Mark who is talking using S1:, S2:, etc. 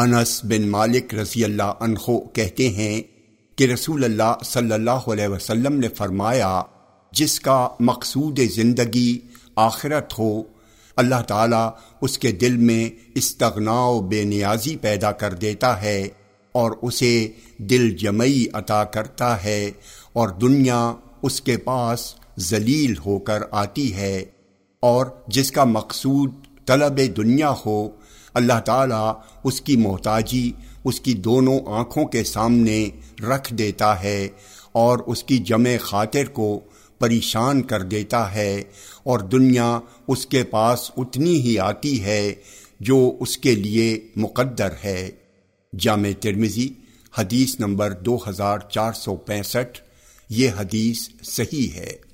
S1: انس بن مالک رضی اللہ عنہ کہتے ہیں کہ رسول اللہ صلی اللہ علیہ وسلم نے فرمایا، جس کا مقصود زندگی آخرت ہو، اللہ تعالیٰ اس کے دل میں استغنا و بے نیازی پیدا کر دیتا ہے اور اسے دل جمعی عطا کرتا ہے اور دنیا اس کے پاس ذلیل ہو کر آتی ہے اور جس کا مقصود طلب دنیا ہو، اللہ تعالیٰ اس کی محتاجی، اس کی دونوں آنکھوں کے سامنے رکھ دیتا ہے اور اس کی جمع خاطر کو پریشان کر دیتا ہے اور دنیا اس کے پاس اتنی ہی آتی ہے جو اس کے لیے مقدر ہے۔ جامع ترمزی حدیث نمبر دو ہزار چار سو پینسٹھ، یہ حدیث صحیح ہے۔